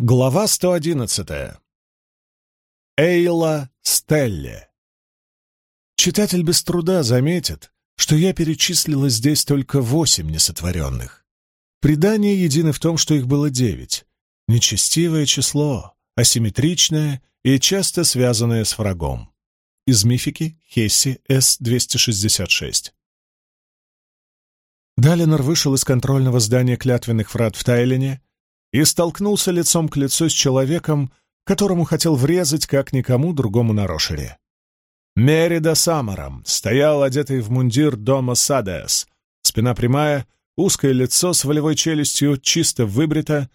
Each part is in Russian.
Глава 111. Эйла Стелле. Читатель без труда заметит, что я перечислила здесь только восемь несотворенных. Предания едины в том, что их было девять. Нечестивое число, асимметричное и часто связанное с врагом. Из мифики Хесси С-266. Далинор вышел из контрольного здания клятвенных врат в Тайлине и столкнулся лицом к лицу с человеком, которому хотел врезать как никому другому на Рошере. Мерида Самаром стоял одетый в мундир дома Садес, спина прямая, узкое лицо с волевой челюстью, чисто выбрито,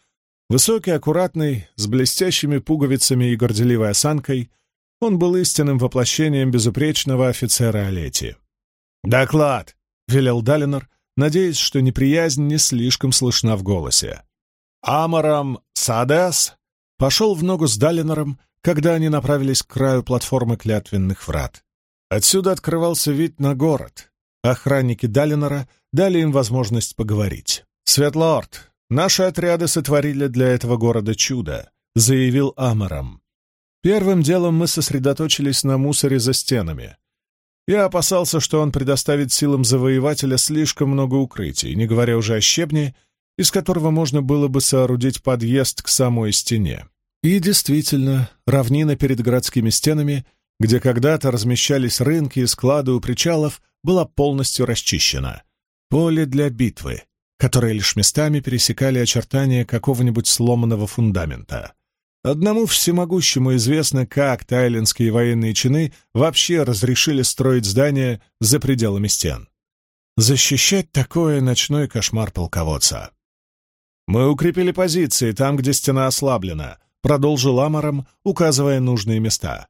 высокий, аккуратный, с блестящими пуговицами и горделивой осанкой, он был истинным воплощением безупречного офицера Олети. «Доклад!» — велел Далинор, надеясь, что неприязнь не слишком слышна в голосе. Амарам Садес пошел в ногу с Далинором, когда они направились к краю платформы клятвенных врат. Отсюда открывался вид на город. Охранники Далинора дали им возможность поговорить. «Светлорд, наши отряды сотворили для этого города чудо», — заявил Амарам. «Первым делом мы сосредоточились на мусоре за стенами. Я опасался, что он предоставит силам завоевателя слишком много укрытий, не говоря уже о щебне из которого можно было бы соорудить подъезд к самой стене. И действительно, равнина перед городскими стенами, где когда-то размещались рынки и склады у причалов, была полностью расчищена. Поле для битвы, которое лишь местами пересекали очертания какого-нибудь сломанного фундамента. Одному всемогущему известно, как тайлинские военные чины вообще разрешили строить здания за пределами стен. Защищать такое ночной кошмар полководца. «Мы укрепили позиции там, где стена ослаблена», — продолжил Амаром, указывая нужные места.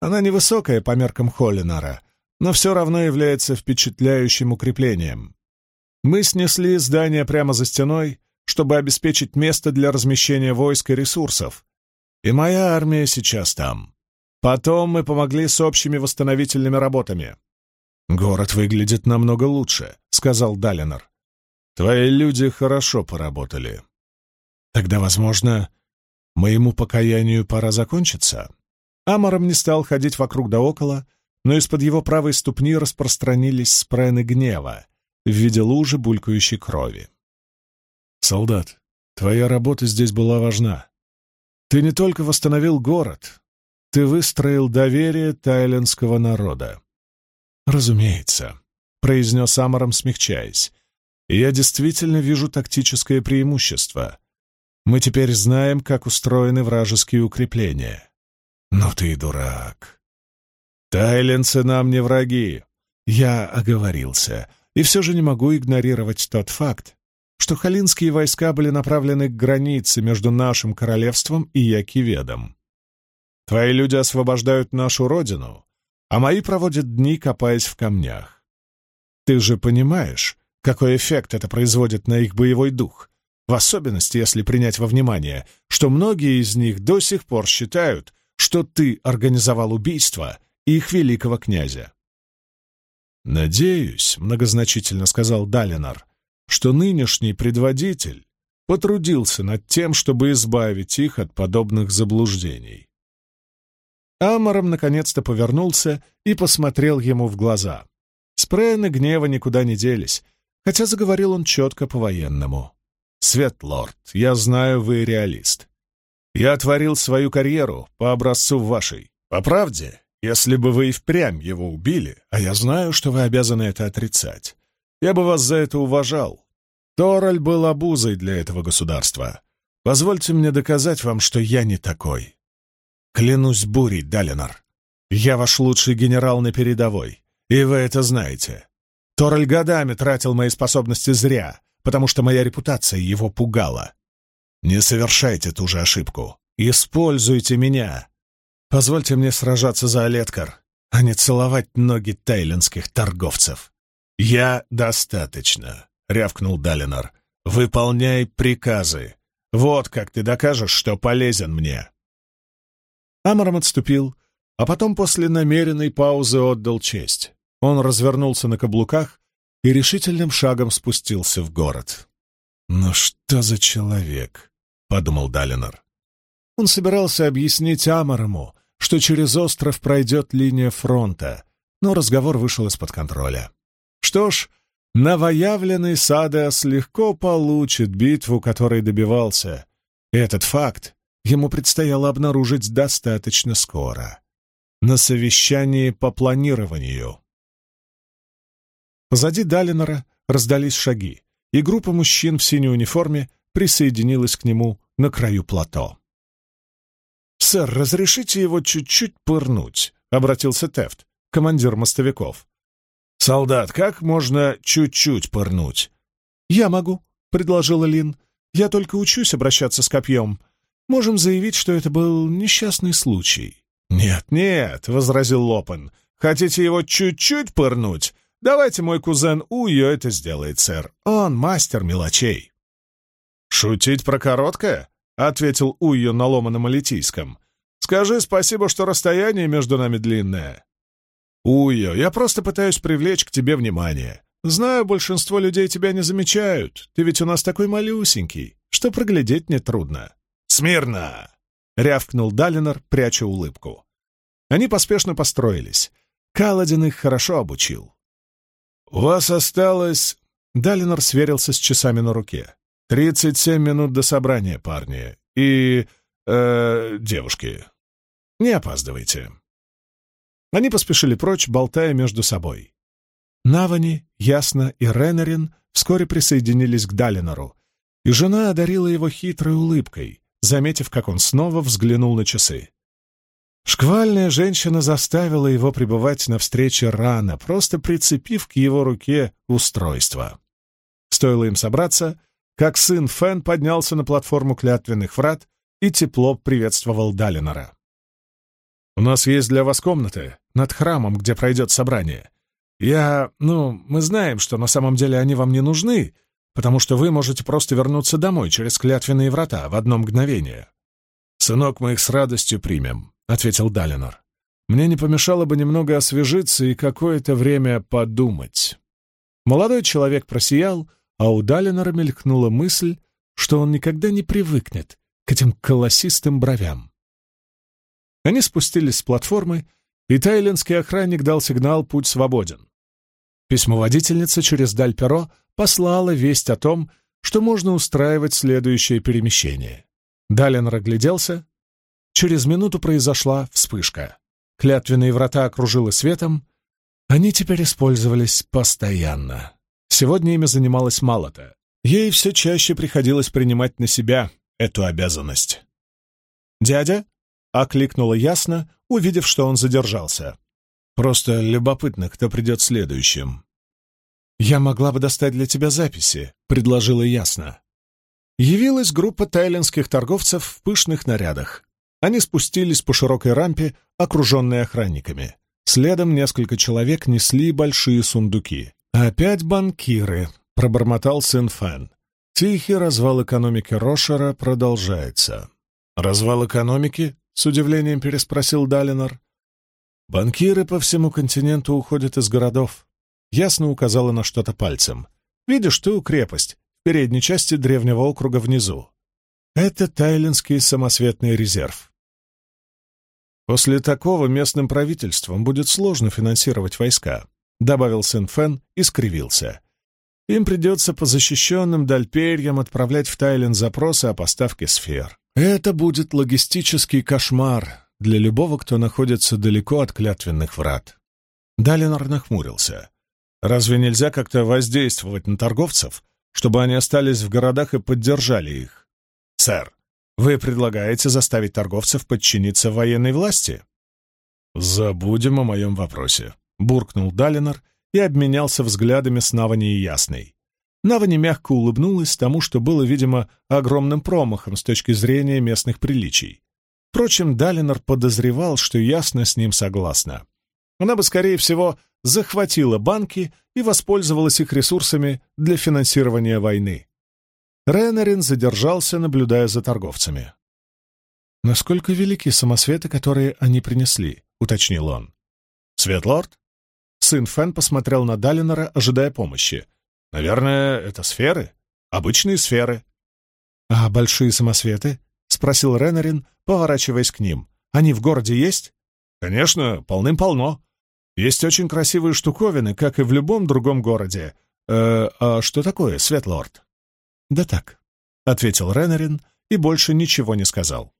«Она невысокая по меркам Холлинара, но все равно является впечатляющим укреплением. Мы снесли здание прямо за стеной, чтобы обеспечить место для размещения войск и ресурсов. И моя армия сейчас там. Потом мы помогли с общими восстановительными работами». «Город выглядит намного лучше», — сказал Далинор. Твои люди хорошо поработали. Тогда, возможно, моему покаянию пора закончиться. Амором не стал ходить вокруг да около, но из-под его правой ступни распространились спрены гнева в виде лужи булькающей крови. «Солдат, твоя работа здесь была важна. Ты не только восстановил город, ты выстроил доверие тайлендского народа». «Разумеется», — произнес Амором, смягчаясь, я действительно вижу тактическое преимущество. Мы теперь знаем, как устроены вражеские укрепления. Но ты дурак. Тайленцы нам не враги. Я оговорился, и все же не могу игнорировать тот факт, что халинские войска были направлены к границе между нашим королевством и Якиведом. Твои люди освобождают нашу родину, а мои проводят дни, копаясь в камнях. Ты же понимаешь, какой эффект это производит на их боевой дух, в особенности, если принять во внимание, что многие из них до сих пор считают, что ты организовал убийство их великого князя. «Надеюсь», — многозначительно сказал Далинар, «что нынешний предводитель потрудился над тем, чтобы избавить их от подобных заблуждений». Амаром наконец-то повернулся и посмотрел ему в глаза. Спрены гнева никуда не делись, хотя заговорил он четко по-военному. «Светлорд, я знаю, вы реалист. Я творил свою карьеру по образцу вашей. По правде, если бы вы и впрямь его убили, а я знаю, что вы обязаны это отрицать, я бы вас за это уважал. Тораль был обузой для этого государства. Позвольте мне доказать вам, что я не такой. Клянусь бурей, Далинар. Я ваш лучший генерал на передовой, и вы это знаете. Тораль годами тратил мои способности зря, потому что моя репутация его пугала. Не совершайте ту же ошибку. Используйте меня. Позвольте мне сражаться за Олеткар, а не целовать ноги тайлинских торговцев. Я достаточно, — рявкнул Далинар. Выполняй приказы. Вот как ты докажешь, что полезен мне. Амаром отступил, а потом после намеренной паузы отдал честь. Он развернулся на каблуках и решительным шагом спустился в город. «Ну что за человек?» — подумал Далинор. Он собирался объяснить Амарому, что через остров пройдет линия фронта, но разговор вышел из-под контроля. Что ж, новоявленный Садеас легко получит битву, которой добивался. Этот факт ему предстояло обнаружить достаточно скоро. На совещании по планированию. Позади Далинора раздались шаги, и группа мужчин в синей униформе присоединилась к нему на краю плато. «Сэр, разрешите его чуть-чуть пырнуть?» — обратился Тефт, командир мостовиков. «Солдат, как можно чуть-чуть пырнуть?» «Я могу», — предложила Лин. «Я только учусь обращаться с копьем. Можем заявить, что это был несчастный случай». «Нет, нет», — возразил Лопен. «Хотите его чуть-чуть пырнуть? Давайте мой кузен Уйо это сделает, сэр. Он мастер мелочей». «Шутить про короткое?» — ответил Уйо на ломаном алитийском. «Скажи спасибо, что расстояние между нами длинное». «Уйо, я просто пытаюсь привлечь к тебе внимание. Знаю, большинство людей тебя не замечают. Ты ведь у нас такой малюсенький, что проглядеть нетрудно». «Смирно!» — рявкнул Далинор, пряча улыбку. Они поспешно построились. Каладин их хорошо обучил. «У вас осталось...» Далинор сверился с часами на руке. «Тридцать семь минут до собрания, парни. И... Э, девушки. Не опаздывайте». Они поспешили прочь, болтая между собой. Навани, Ясно и Ренарин вскоре присоединились к Далинору, и жена одарила его хитрой улыбкой, заметив, как он снова взглянул на часы. Шквальная женщина заставила его пребывать на встрече рано, просто прицепив к его руке устройство. Стоило им собраться, как сын Фен поднялся на платформу клятвенных врат и тепло приветствовал Далинора. «У нас есть для вас комнаты над храмом, где пройдет собрание. Я... ну, мы знаем, что на самом деле они вам не нужны, потому что вы можете просто вернуться домой через клятвенные врата в одно мгновение. Сынок, мы их с радостью примем ответил Далинор. «Мне не помешало бы немного освежиться и какое-то время подумать». Молодой человек просиял, а у Далинора мелькнула мысль, что он никогда не привыкнет к этим колосистым бровям. Они спустились с платформы, и тайлинский охранник дал сигнал «Путь свободен». Письмоводительница через даль перо послала весть о том, что можно устраивать следующее перемещение. Далинор огляделся, Через минуту произошла вспышка. Клятвенные врата окружило светом. Они теперь использовались постоянно. Сегодня ими занималась Малата. Ей все чаще приходилось принимать на себя эту обязанность. «Дядя?» — окликнула ясно, увидев, что он задержался. «Просто любопытно, кто придет следующим». «Я могла бы достать для тебя записи», — предложила ясно. Явилась группа тайлинских торговцев в пышных нарядах. Они спустились по широкой рампе, окруженной охранниками. Следом несколько человек несли большие сундуки. «Опять банкиры», — пробормотал сын Фэн. Тихий развал экономики Рошера продолжается. «Развал экономики?» — с удивлением переспросил Далинор. «Банкиры по всему континенту уходят из городов», — ясно указала на что-то пальцем. «Видишь ту крепость в передней части древнего округа внизу? Это Тайлинский самосветный резерв. После такого местным правительством будет сложно финансировать войска, добавил сын Фен и скривился. Им придется по защищенным дальперьям отправлять в Тайлен запросы о поставке сфер. Это будет логистический кошмар для любого, кто находится далеко от клятвенных врат. Далинор нахмурился. Разве нельзя как-то воздействовать на торговцев, чтобы они остались в городах и поддержали их? Сэр, вы предлагаете заставить торговцев подчиниться военной власти? Забудем о моем вопросе, буркнул Далинор и обменялся взглядами с Навани и Ясной. Навани мягко улыбнулась тому, что было, видимо, огромным промахом с точки зрения местных приличий. Впрочем, Далинор подозревал, что Ясна с ним согласна. Она бы, скорее всего, захватила банки и воспользовалась их ресурсами для финансирования войны. Ренарин задержался, наблюдая за торговцами. «Насколько велики самосветы, которые они принесли?» — уточнил он. «Светлорд?» Сын Фен посмотрел на Далинора, ожидая помощи. «Наверное, это сферы? Обычные сферы». «А большие самосветы?» — спросил Ренарин, поворачиваясь к ним. «Они в городе есть?» «Конечно, полным-полно. Есть очень красивые штуковины, как и в любом другом городе. Э, а что такое, Светлорд?» «Да так», — ответил Ренарин и больше ничего не сказал.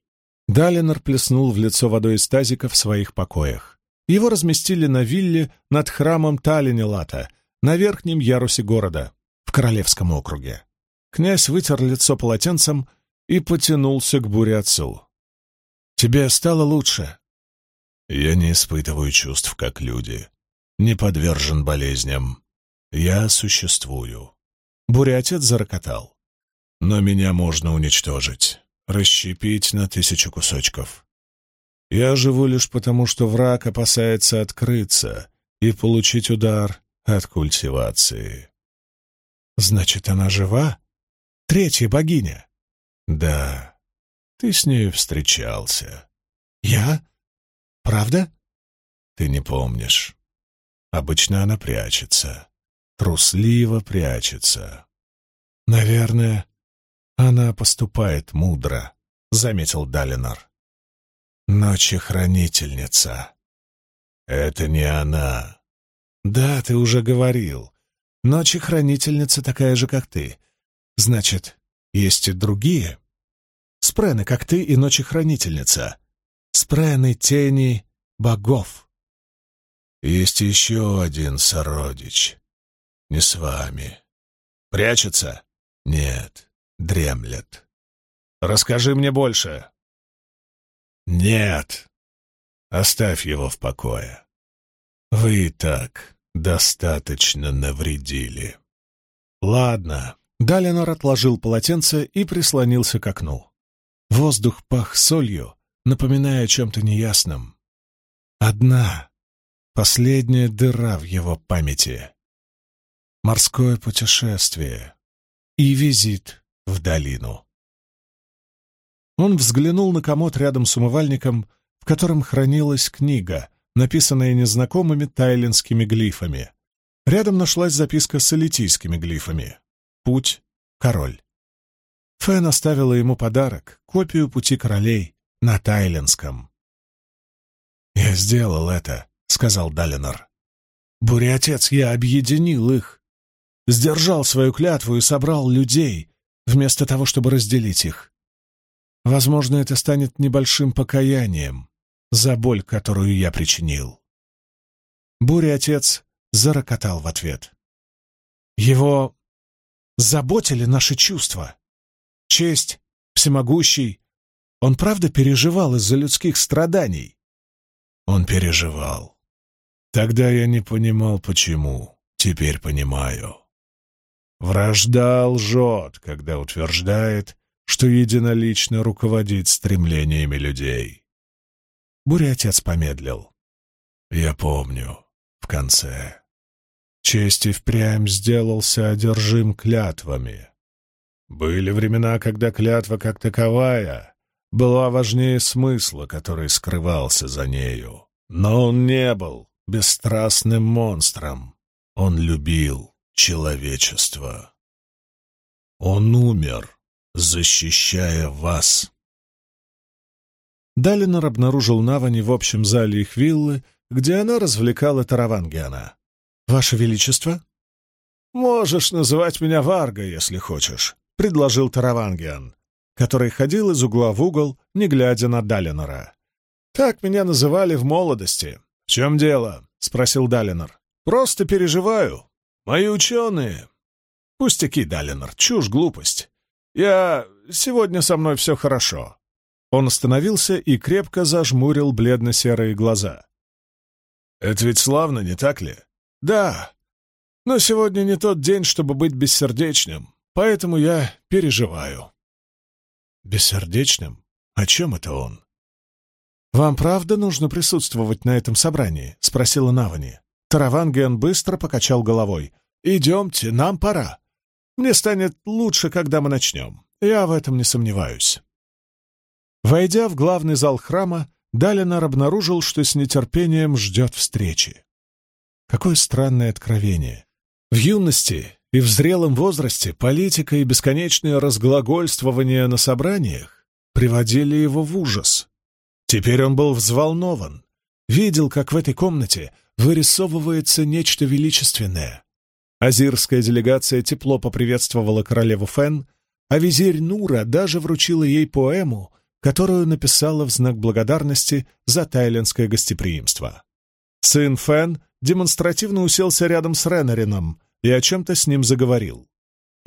Далинор плеснул в лицо водой из тазика в своих покоях. Его разместили на вилле над храмом Талинелата, на верхнем ярусе города, в Королевском округе. Князь вытер лицо полотенцем и потянулся к буре отцу. «Тебе стало лучше?» «Я не испытываю чувств, как люди. Не подвержен болезням. Я существую». Буря-отец зарокотал. «Но меня можно уничтожить, расщепить на тысячу кусочков. Я живу лишь потому, что враг опасается открыться и получить удар от культивации». «Значит, она жива? Третья богиня?» «Да, ты с нею встречался». «Я? Правда?» «Ты не помнишь. Обычно она прячется, трусливо прячется». «Наверное, она поступает мудро», — заметил Далинор. «Ночи-хранительница». «Это не она». «Да, ты уже говорил. Ночи-хранительница такая же, как ты. Значит, есть и другие. Спрены, как ты, и ночи-хранительница. Спрены тени богов. Есть еще один сородич. Не с вами. Прячется? Нет, дремлет. Расскажи мне больше. Нет. Оставь его в покое. Вы и так достаточно навредили. Ладно, Далинор отложил полотенце и прислонился к окну. Воздух пах солью, напоминая о чем-то неясном. Одна, последняя дыра в его памяти. Морское путешествие и визит в долину. Он взглянул на комод рядом с умывальником, в котором хранилась книга, написанная незнакомыми тайлинскими глифами. Рядом нашлась записка с элитийскими глифами. Путь — король. Фэн оставила ему подарок — копию пути королей на тайленском. «Я сделал это», — сказал Далинор. «Буря-отец, я объединил их. Сдержал свою клятву и собрал людей, вместо того, чтобы разделить их. Возможно, это станет небольшим покаянием за боль, которую я причинил». Буря-отец зарокотал в ответ. Его заботили наши чувства. Честь, всемогущий. Он правда переживал из-за людских страданий? Он переживал. Тогда я не понимал, почему. Теперь понимаю. Вражда лжет, когда утверждает, что единолично руководит стремлениями людей. Буря-отец помедлил. Я помню, в конце. Честь и впрямь сделался одержим клятвами. Были времена, когда клятва как таковая была важнее смысла, который скрывался за нею. Но он не был бесстрастным монстром. Он любил человечество. Он умер, защищая вас. Далинор обнаружил Навани в общем зале их виллы, где она развлекала Таравангиана. «Ваше Величество?» «Можешь называть меня Варга, если хочешь», — предложил Таравангиан, который ходил из угла в угол, не глядя на Далинора. «Так меня называли в молодости». «В чем дело?» — спросил Далинор. «Просто переживаю. Мои ученые...» «Пустяки, Далинор, чушь, глупость. Я... Сегодня со мной все хорошо». Он остановился и крепко зажмурил бледно-серые глаза. «Это ведь славно, не так ли?» «Да, но сегодня не тот день, чтобы быть бессердечным, поэтому я переживаю». «Бессердечным? О чем это он?» «Вам правда нужно присутствовать на этом собрании?» — спросила Навани. Тараванген быстро покачал головой. «Идемте, нам пора. Мне станет лучше, когда мы начнем. Я в этом не сомневаюсь». Войдя в главный зал храма, Далинар обнаружил, что с нетерпением ждет встречи. Какое странное откровение. В юности и в зрелом возрасте политика и бесконечное разглагольствование на собраниях приводили его в ужас. Теперь он был взволнован, видел, как в этой комнате вырисовывается нечто величественное. Азирская делегация тепло поприветствовала королеву Фен, а визирь Нура даже вручила ей поэму, которую написала в знак благодарности за тайлендское гостеприимство. Сын Фен демонстративно уселся рядом с Ренарином и о чем-то с ним заговорил.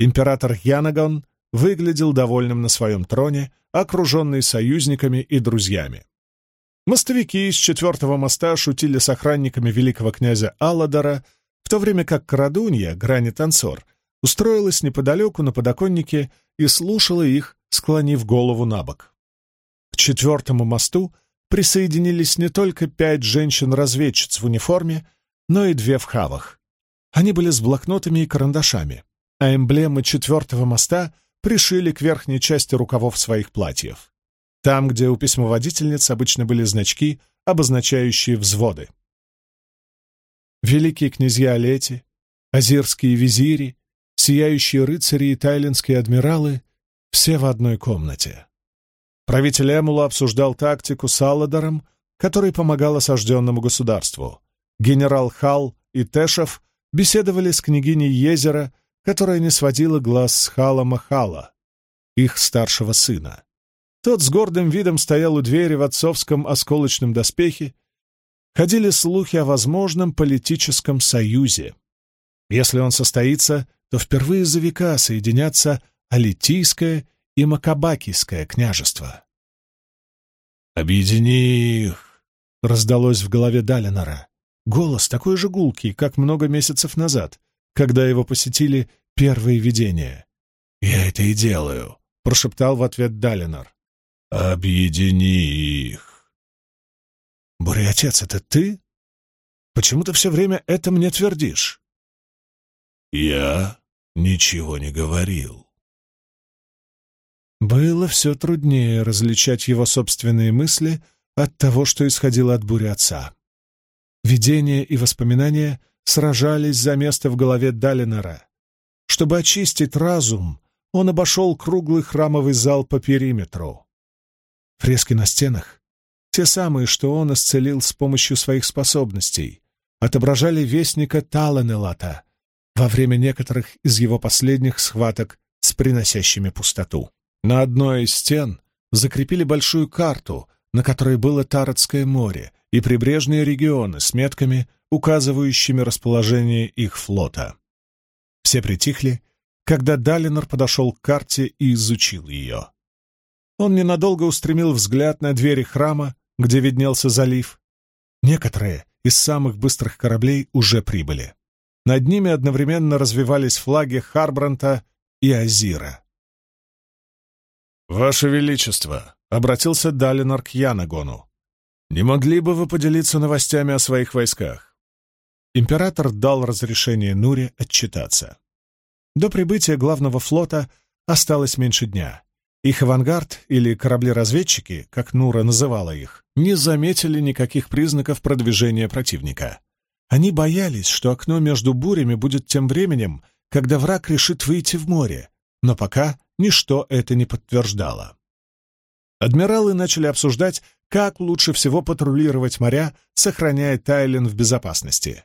Император Янагон выглядел довольным на своем троне, окруженный союзниками и друзьями. Мостовики из четвертого моста шутили с охранниками великого князя Алладора, в то время как Крадунья, грани-танцор, устроилась неподалеку на подоконнике и слушала их, склонив голову на бок. К четвертому мосту присоединились не только пять женщин-разведчиц в униформе, но и две в хавах. Они были с блокнотами и карандашами, а эмблемы четвертого моста пришили к верхней части рукавов своих платьев. Там, где у письмоводительниц обычно были значки, обозначающие взводы. Великие князья Олети, азирские визири, сияющие рыцари и тайлинские адмиралы — все в одной комнате. Правитель Эмула обсуждал тактику с Алладором, который помогал осажденному государству. Генерал Хал и Тэшев беседовали с княгиней Езера, которая не сводила глаз с Хала Махала, их старшего сына. Тот с гордым видом стоял у двери в отцовском осколочном доспехе. Ходили слухи о возможном политическом союзе. Если он состоится, то впервые за века соединятся Алитийское и Макабакийское княжество. «Объедини их!» — раздалось в голове Далинора. Голос такой же гулкий, как много месяцев назад, когда его посетили первые видения. «Я это и делаю», — прошептал в ответ Далинор. Объедини их. Буря, отец, это ты? Почему ты все время это мне твердишь? Я ничего не говорил. Было все труднее различать его собственные мысли от того, что исходило от бури отца. Видения и воспоминания сражались за место в голове Далинора. Чтобы очистить разум, он обошел круглый храмовый зал по периметру. Фрески на стенах, те самые, что он исцелил с помощью своих способностей, отображали вестника Таланелата во время некоторых из его последних схваток с приносящими пустоту. На одной из стен закрепили большую карту, на которой было Таратское море и прибрежные регионы с метками, указывающими расположение их флота. Все притихли, когда Далинор подошел к карте и изучил ее. Он ненадолго устремил взгляд на двери храма, где виднелся залив. Некоторые из самых быстрых кораблей уже прибыли. Над ними одновременно развивались флаги Харбранта и Азира. «Ваше Величество!» — обратился Далинор к Янагону. «Не могли бы вы поделиться новостями о своих войсках?» Император дал разрешение Нуре отчитаться. До прибытия главного флота осталось меньше дня. Их авангард, или корабли-разведчики, как Нура называла их, не заметили никаких признаков продвижения противника. Они боялись, что окно между бурями будет тем временем, когда враг решит выйти в море, но пока ничто это не подтверждало. Адмиралы начали обсуждать, как лучше всего патрулировать моря, сохраняя Тайлен в безопасности.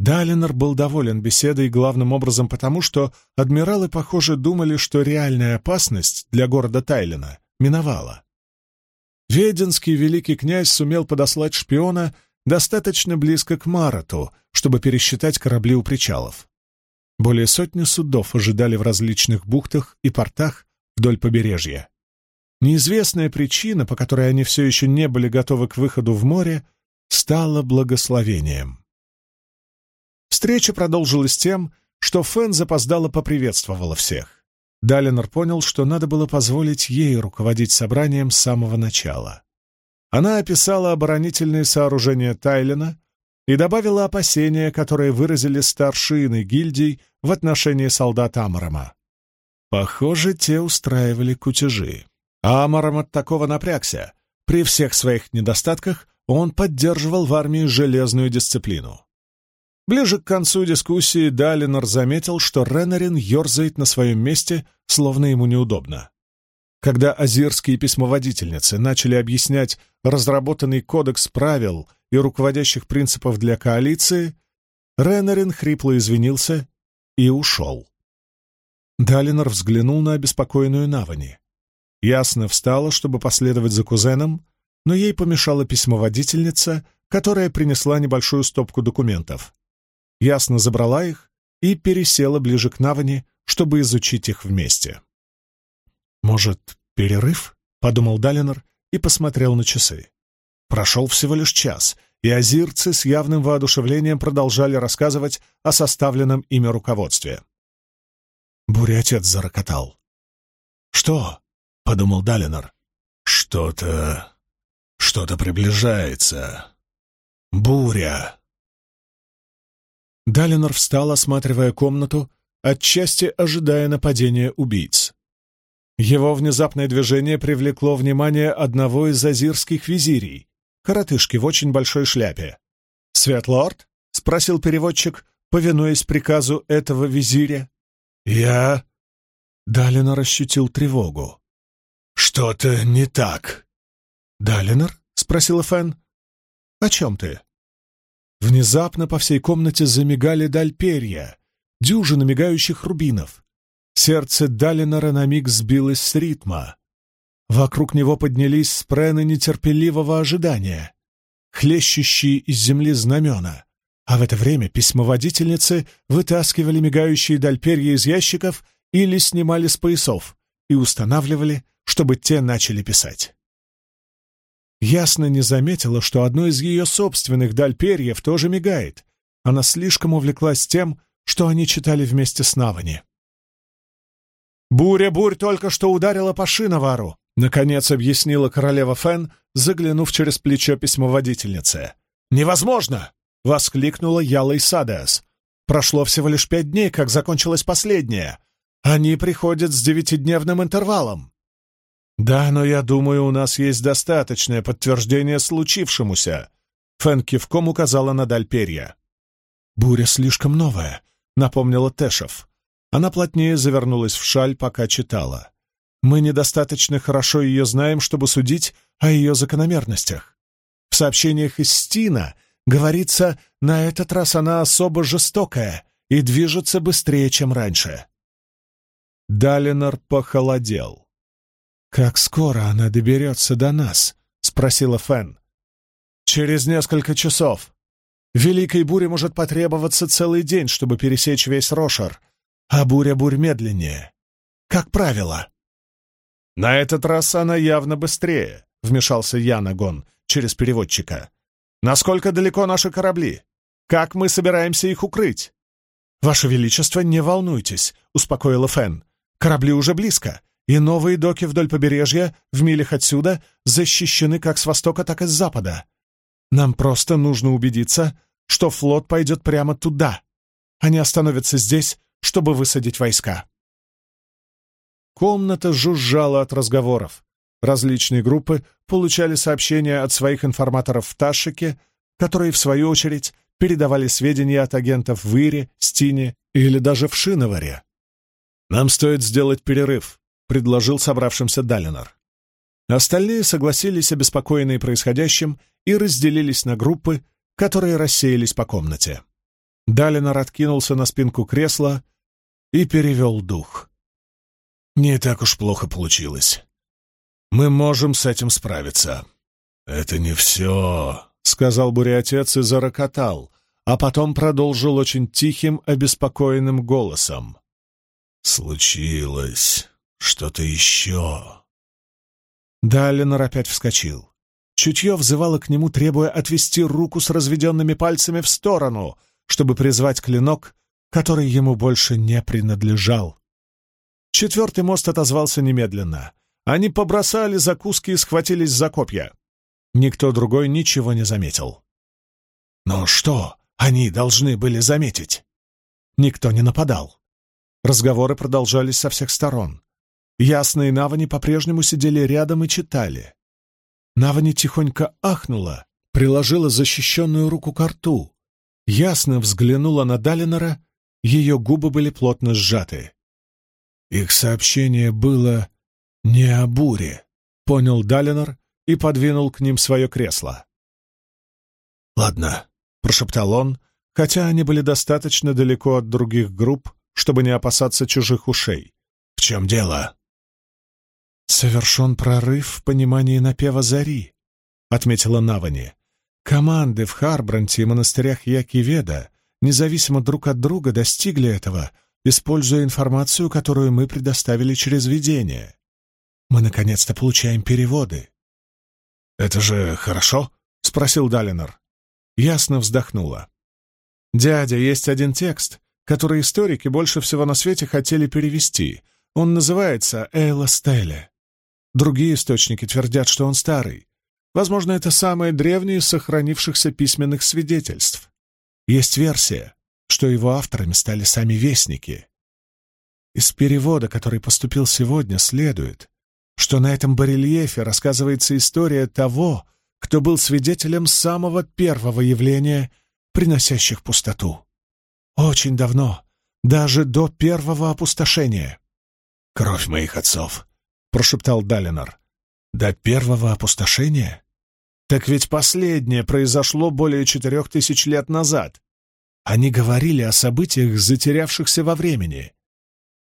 Далинор был доволен беседой главным образом потому, что адмиралы, похоже, думали, что реальная опасность для города Тайлина миновала. Веденский великий князь сумел подослать шпиона достаточно близко к Марату, чтобы пересчитать корабли у причалов. Более сотни судов ожидали в различных бухтах и портах вдоль побережья. Неизвестная причина, по которой они все еще не были готовы к выходу в море, стала благословением. Встреча продолжилась тем, что Фэн запоздало поприветствовала всех. Далинор понял, что надо было позволить ей руководить собранием с самого начала. Она описала оборонительные сооружения Тайлина и добавила опасения, которые выразили старшины гильдий в отношении солдат Амарама. Похоже, те устраивали кутежи. Амарам от такого напрягся. При всех своих недостатках он поддерживал в армии железную дисциплину. Ближе к концу дискуссии Далинор заметил, что Ренарин ерзает на своем месте, словно ему неудобно. Когда азирские письмоводительницы начали объяснять разработанный кодекс правил и руководящих принципов для коалиции, Реннерин хрипло извинился и ушел. Далинор взглянул на обеспокоенную Навани. Ясно встала, чтобы последовать за кузеном, но ей помешала письмоводительница, которая принесла небольшую стопку документов. Ясно забрала их и пересела ближе к Навани, чтобы изучить их вместе. «Может, перерыв?» — подумал Далинор и посмотрел на часы. Прошел всего лишь час, и азирцы с явным воодушевлением продолжали рассказывать о составленном ими руководстве. Буря-отец зарокотал. «Что?» — подумал Далинор. «Что-то... что-то приближается. Буря!» Далинор встал, осматривая комнату, отчасти ожидая нападения убийц. Его внезапное движение привлекло внимание одного из азирских визирей, коротышки в очень большой шляпе. «Светлорд?» — спросил переводчик, повинуясь приказу этого визиря. «Я...» Далинор ощутил тревогу. «Что-то не так». «Далинор?» — спросила Фен. «О чем ты?» Внезапно по всей комнате замигали даль перья, дюжины мигающих рубинов. Сердце Далинора на миг сбилось с ритма. Вокруг него поднялись спрены нетерпеливого ожидания, хлещущие из земли знамена, а в это время письмоводительницы вытаскивали мигающие даль перья из ящиков или снимали с поясов и устанавливали, чтобы те начали писать ясно не заметила, что одно из ее собственных даль перьев тоже мигает. Она слишком увлеклась тем, что они читали вместе с Навани. «Буря-бурь только что ударила по шиновару», — наконец объяснила королева Фен, заглянув через плечо письмоводительницы. «Невозможно!» — воскликнула Ялой Садеас. «Прошло всего лишь пять дней, как закончилась последняя. Они приходят с девятидневным интервалом». «Да, но я думаю, у нас есть достаточное подтверждение случившемуся», — Фэн кивком указала на даль перья. «Буря слишком новая», — напомнила Тэшев. Она плотнее завернулась в шаль, пока читала. «Мы недостаточно хорошо ее знаем, чтобы судить о ее закономерностях. В сообщениях из Стина говорится, на этот раз она особо жестокая и движется быстрее, чем раньше». Далинор похолодел. «Как скоро она доберется до нас?» — спросила Фен. «Через несколько часов. Великой буре может потребоваться целый день, чтобы пересечь весь Рошар, а буря-бурь медленнее. Как правило». «На этот раз она явно быстрее», — вмешался Янагон через переводчика. «Насколько далеко наши корабли? Как мы собираемся их укрыть?» «Ваше Величество, не волнуйтесь», — успокоила Фен. «Корабли уже близко и новые доки вдоль побережья, в милях отсюда, защищены как с востока, так и с запада. Нам просто нужно убедиться, что флот пойдет прямо туда. Они остановятся здесь, чтобы высадить войска. Комната жужжала от разговоров. Различные группы получали сообщения от своих информаторов в Ташике, которые, в свою очередь, передавали сведения от агентов в Ире, Стине или даже в Шиноваре. «Нам стоит сделать перерыв», предложил собравшимся Далинор. Остальные согласились, обеспокоенные происходящим, и разделились на группы, которые рассеялись по комнате. Далинор откинулся на спинку кресла и перевел дух. «Не так уж плохо получилось. Мы можем с этим справиться». «Это не все», — сказал буря-отец и зарокотал, а потом продолжил очень тихим, обеспокоенным голосом. «Случилось что-то еще. Далинор опять вскочил. Чутье взывало к нему, требуя отвести руку с разведенными пальцами в сторону, чтобы призвать клинок, который ему больше не принадлежал. Четвертый мост отозвался немедленно. Они побросали закуски и схватились за копья. Никто другой ничего не заметил. Но что они должны были заметить? Никто не нападал. Разговоры продолжались со всех сторон. Ясные Навани по-прежнему сидели рядом и читали. Навани тихонько ахнула, приложила защищенную руку к рту. Ясно взглянула на Далинора, ее губы были плотно сжаты. Их сообщение было «Не о буре», — понял Далинор и подвинул к ним свое кресло. «Ладно», — прошептал он, хотя они были достаточно далеко от других групп, чтобы не опасаться чужих ушей. «В чем дело?» «Совершен прорыв в понимании напева зари», — отметила Навани. «Команды в Харбранте и монастырях Якиведа независимо друг от друга достигли этого, используя информацию, которую мы предоставили через видение. Мы наконец-то получаем переводы». «Это же хорошо?» — спросил Далинор. Ясно вздохнула. «Дядя, есть один текст, который историки больше всего на свете хотели перевести. Он называется «Эйла Стелле». Другие источники твердят, что он старый. Возможно, это самое древнее из сохранившихся письменных свидетельств. Есть версия, что его авторами стали сами вестники. Из перевода, который поступил сегодня, следует, что на этом барельефе рассказывается история того, кто был свидетелем самого первого явления, приносящих пустоту. Очень давно, даже до первого опустошения. «Кровь моих отцов», — прошептал Далинор. «До первого опустошения? Так ведь последнее произошло более четырех тысяч лет назад. Они говорили о событиях, затерявшихся во времени.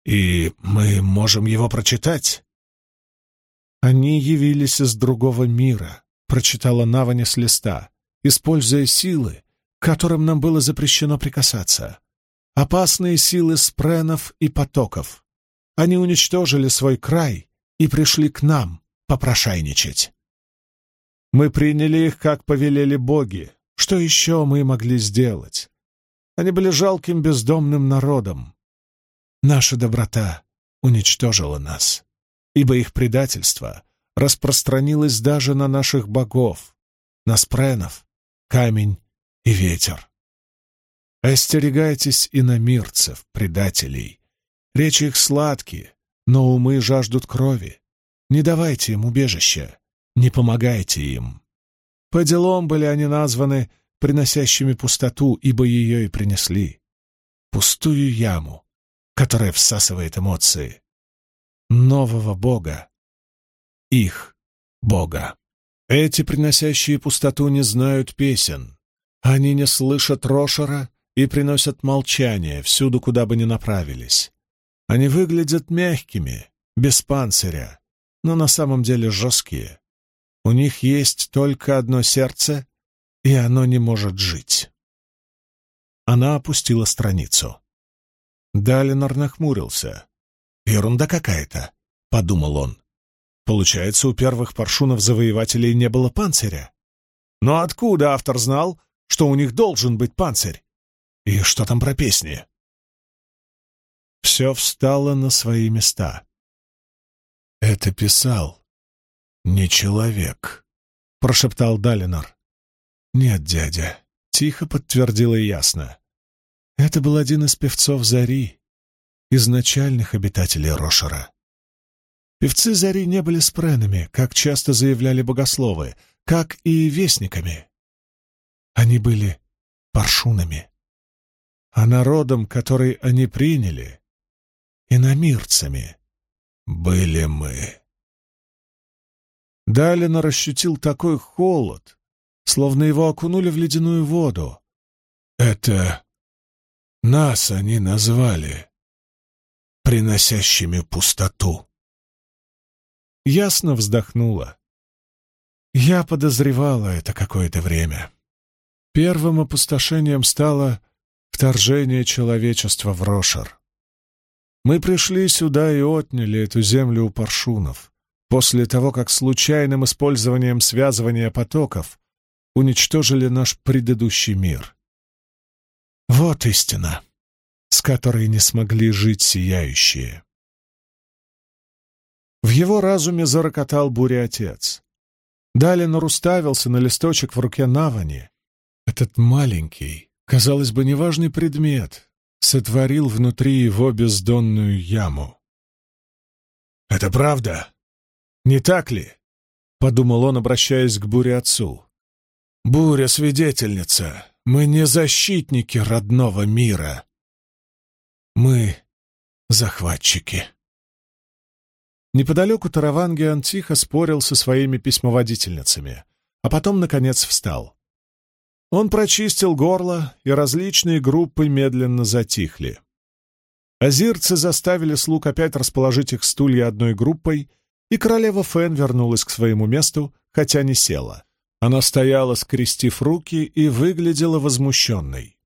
И мы можем его прочитать?» «Они явились из другого мира», — прочитала Навани с листа, используя силы, которым нам было запрещено прикасаться. Опасные силы спренов и потоков. Они уничтожили свой край и пришли к нам попрошайничать. Мы приняли их, как повелели боги. Что еще мы могли сделать? Они были жалким бездомным народом. Наша доброта уничтожила нас, ибо их предательство распространилось даже на наших богов, на спренов, камень и ветер. Остерегайтесь иномирцев, предателей. Речи их сладкие, но умы жаждут крови. Не давайте им убежища, не помогайте им. По делам были они названы приносящими пустоту, ибо ее и принесли. Пустую яму, которая всасывает эмоции. Нового Бога. Их Бога. Эти, приносящие пустоту, не знают песен. Они не слышат Рошера и приносят молчание всюду, куда бы ни направились. Они выглядят мягкими, без панциря, но на самом деле жесткие. У них есть только одно сердце, и оно не может жить. Она опустила страницу. Далинор нахмурился. «Ерунда какая-то», — подумал он. «Получается, у первых паршунов-завоевателей не было панциря. Но откуда автор знал, что у них должен быть панцирь? И что там про песни?» Все встало на свои места. «Это писал не человек», — прошептал Далинор. «Нет, дядя», — тихо подтвердила ясно. «Это был один из певцов Зари, изначальных обитателей Рошера. Певцы Зари не были спренами, как часто заявляли богословы, как и вестниками. Они были паршунами. А народом, который они приняли, иномирцами, были мы. Далин ощутил такой холод, словно его окунули в ледяную воду. Это нас они назвали приносящими пустоту. Ясно вздохнула. Я подозревала это какое-то время. Первым опустошением стало вторжение человечества в Рошер. Мы пришли сюда и отняли эту землю у паршунов, после того, как случайным использованием связывания потоков уничтожили наш предыдущий мир. Вот истина, с которой не смогли жить сияющие. В его разуме зарокотал буря-отец. Далин уставился на листочек в руке Навани. Этот маленький, казалось бы, неважный предмет, сотворил внутри его бездонную яму. «Это правда? Не так ли?» — подумал он, обращаясь к буре-отцу. «Буря — свидетельница. Мы не защитники родного мира. Мы — захватчики». Неподалеку Таравангиан тихо спорил со своими письмоводительницами, а потом, наконец, встал. Он прочистил горло, и различные группы медленно затихли. Азирцы заставили слуг опять расположить их стулья одной группой, и королева Фен вернулась к своему месту, хотя не села. Она стояла, скрестив руки, и выглядела возмущенной.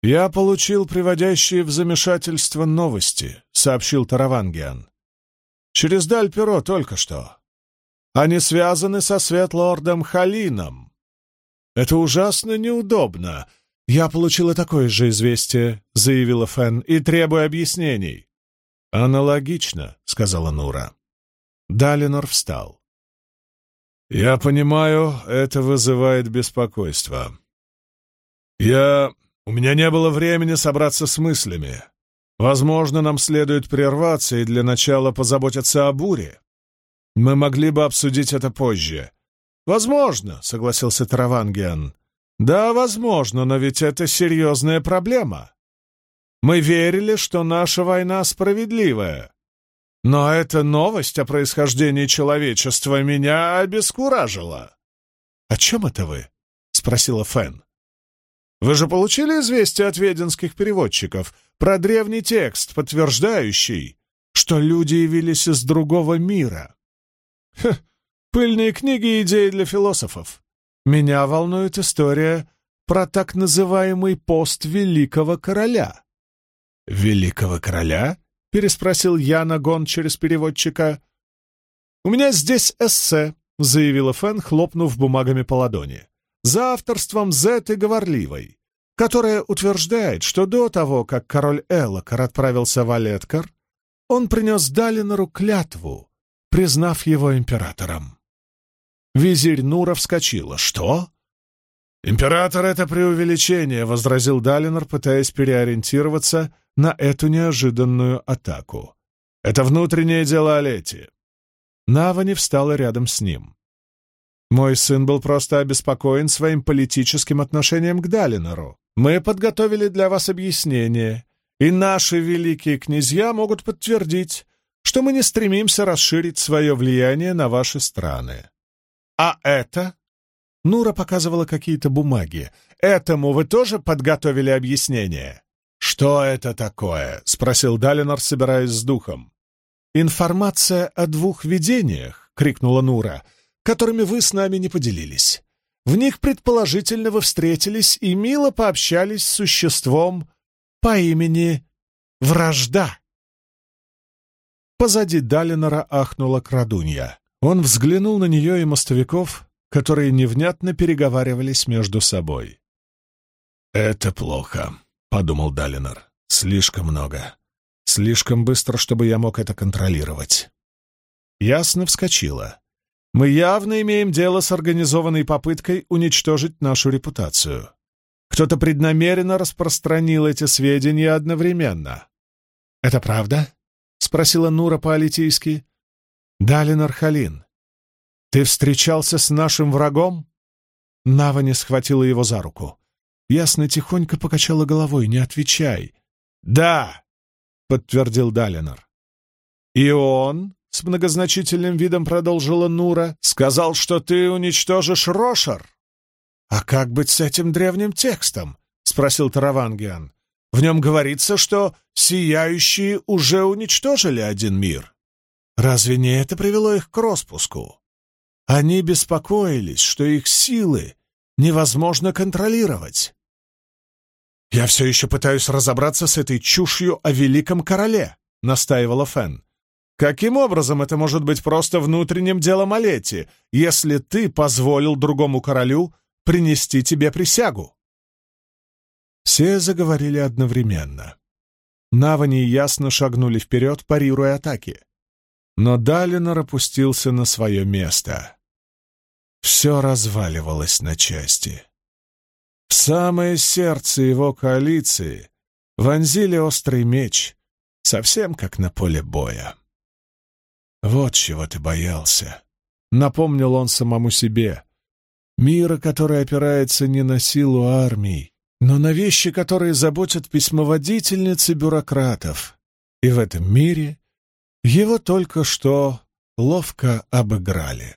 «Я получил приводящие в замешательство новости», — сообщил Таравангиан. Через Дальперо только что. Они связаны со Светлордом Халином. Это ужасно неудобно. Я получила такое же известие, — заявила Фен, — и требую объяснений. Аналогично, — сказала Нура. Далинор встал. «Я понимаю, это вызывает беспокойство. Я... У меня не было времени собраться с мыслями. Возможно, нам следует прерваться и для начала позаботиться о буре. Мы могли бы обсудить это позже. Возможно, согласился Таравангиан. Да, возможно, но ведь это серьезная проблема. Мы верили, что наша война справедливая. Но эта новость о происхождении человечества меня обескуражила. «О чем это вы?» — спросила Фен. «Вы же получили известие от веденских переводчиков про древний текст, подтверждающий, что люди явились из другого мира. Хе, пыльные книги и идеи для философов. Меня волнует история про так называемый пост великого короля. «Великого короля?» — переспросил Яна Гон через переводчика. «У меня здесь эссе», — заявила Фен, хлопнув бумагами по ладони. «За авторством Зеты Говорливой которая утверждает, что до того, как король Элокар отправился в Алеткар, он принес Далинору клятву, признав его императором. Визирь Нура вскочила. «Что?» «Император — это преувеличение», — возразил Далинор, пытаясь переориентироваться на эту неожиданную атаку. «Это внутреннее дело Олети». Навани встала рядом с ним. Мой сын был просто обеспокоен своим политическим отношением к Далинору. Мы подготовили для вас объяснение, и наши великие князья могут подтвердить, что мы не стремимся расширить свое влияние на ваши страны. А это? Нура показывала какие-то бумаги. Этому вы тоже подготовили объяснение? Что это такое? Спросил Далинор, собираясь с духом. Информация о двух видениях, крикнула Нура — которыми вы с нами не поделились. В них, предположительно, вы встретились и мило пообщались с существом по имени Вражда. Позади Далинора ахнула крадунья. Он взглянул на нее и мостовиков, которые невнятно переговаривались между собой. «Это плохо», — подумал Далинор. «Слишком много. Слишком быстро, чтобы я мог это контролировать». Ясно вскочила. Мы явно имеем дело с организованной попыткой уничтожить нашу репутацию. Кто-то преднамеренно распространил эти сведения одновременно. «Это правда?» — спросила Нура по-алитийски. «Далин Архалин, ты встречался с нашим врагом?» Навани схватила его за руку. Ясно тихонько покачала головой. «Не отвечай». «Да!» — подтвердил Далинор. «И он — с многозначительным видом продолжила Нура, — сказал, что ты уничтожишь Рошар. «А как быть с этим древним текстом?» — спросил Таравангиан. «В нем говорится, что сияющие уже уничтожили один мир. Разве не это привело их к распуску? Они беспокоились, что их силы невозможно контролировать». «Я все еще пытаюсь разобраться с этой чушью о великом короле», — настаивала Фен. Каким образом это может быть просто внутренним делом Олети, если ты позволил другому королю принести тебе присягу?» Все заговорили одновременно. Навани ясно шагнули вперед, парируя атаки. Но Далинор опустился на свое место. Все разваливалось на части. В самое сердце его коалиции вонзили острый меч, совсем как на поле боя. «Вот чего ты боялся», — напомнил он самому себе. «Мира, который опирается не на силу армий, но на вещи, которые заботят письмоводительницы бюрократов. И в этом мире Его только что ловко обыграли.